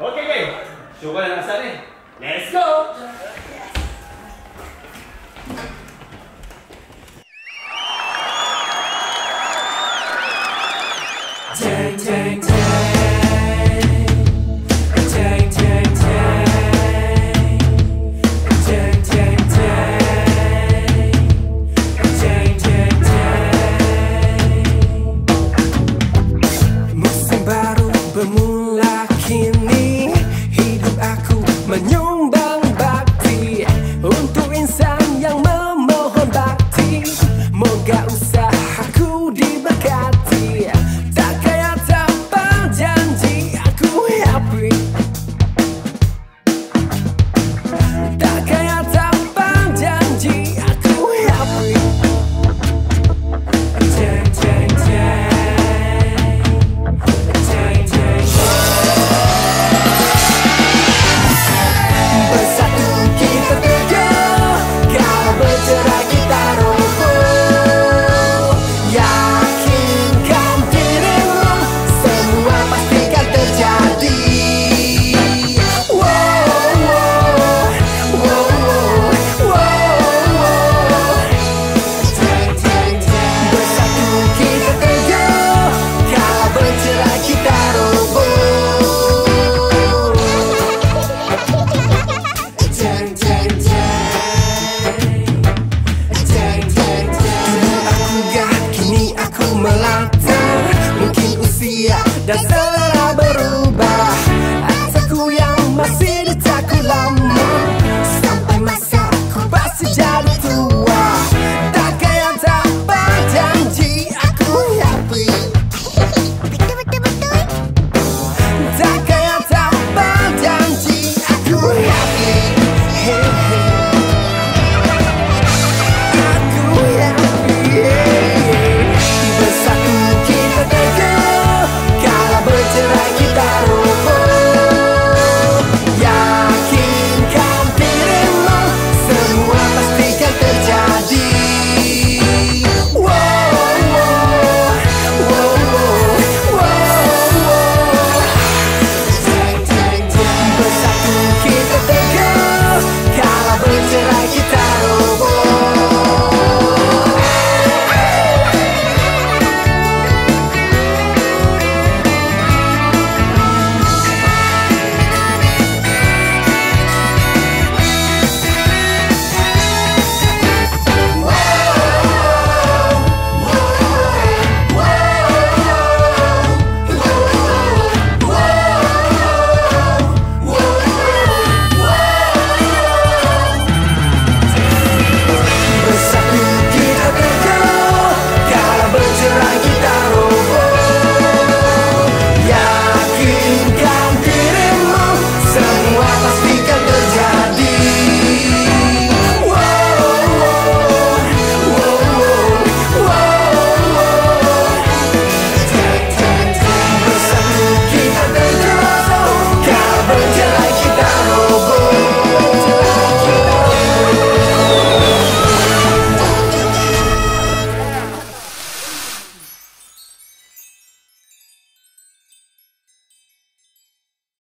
Okey, okey. Cuba nak asal ni. Let's go. Yes. Jeng, jeng, jeng. baru